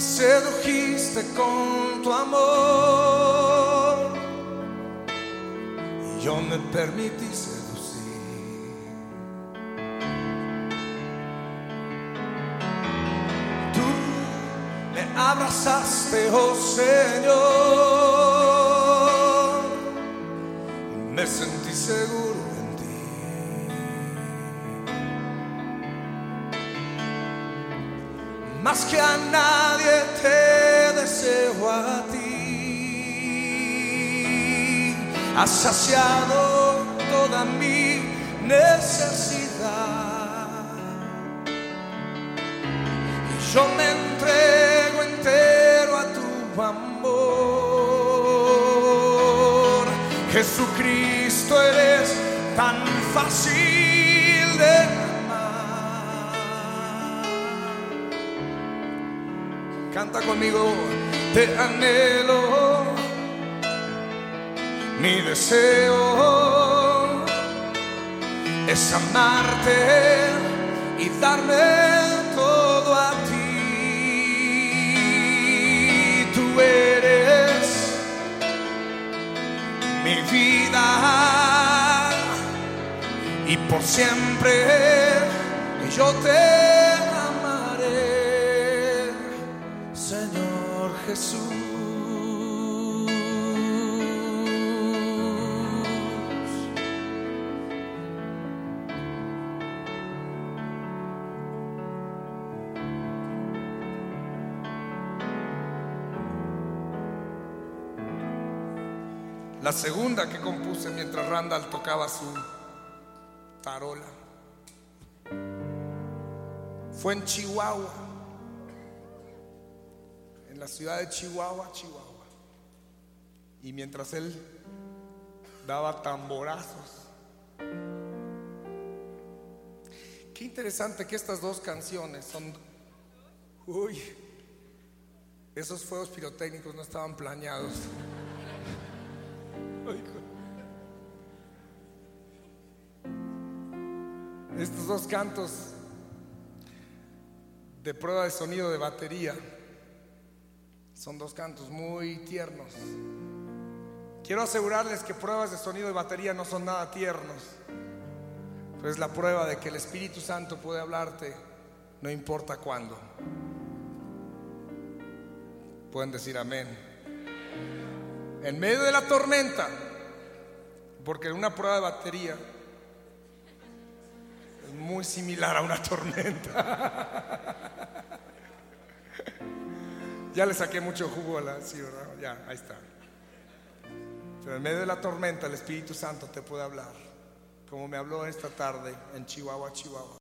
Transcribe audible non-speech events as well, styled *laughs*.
me sedujiste con tu amor. Y yo me permití seducir. Tú me abrazaste, oh Señor, y me sentí seguro Más que a nadie te deseo a ti. Has saciado toda mi necesidad. Y yo me entrego entero a tu amor. Jesucristo, eres tan fácil Canta conmigo, te anhelo, mi deseo es amarte y darme todo a ti. Tú eres mi vida y por siempre yo te La segunda que compuse mientras Randall tocaba su tarola fue en Chihuahua, la ciudad de Chihuahua, Chihuahua. Y mientras él daba tamborazos. Qué interesante que estas dos canciones son... Uy, esos fuegos pirotécnicos no estaban planeados. *laughs* Estos dos cantos de prueba de sonido de batería son dos cantos muy tiernos. Quiero asegurarles que pruebas de sonido de batería no son nada tiernos, pero es la prueba de que el Espíritu Santo puede hablarte no importa cuándo. Pueden decir amén. En medio de la tormenta, porque una prueba de batería es muy similar a una tormenta. *laughs* ya le saqué mucho jugo a la, sí, ¿verdad? Ya, ahí está. Pero en medio de la tormenta el Espíritu Santo te puede hablar, como me habló esta tarde en Chihuahua, Chihuahua.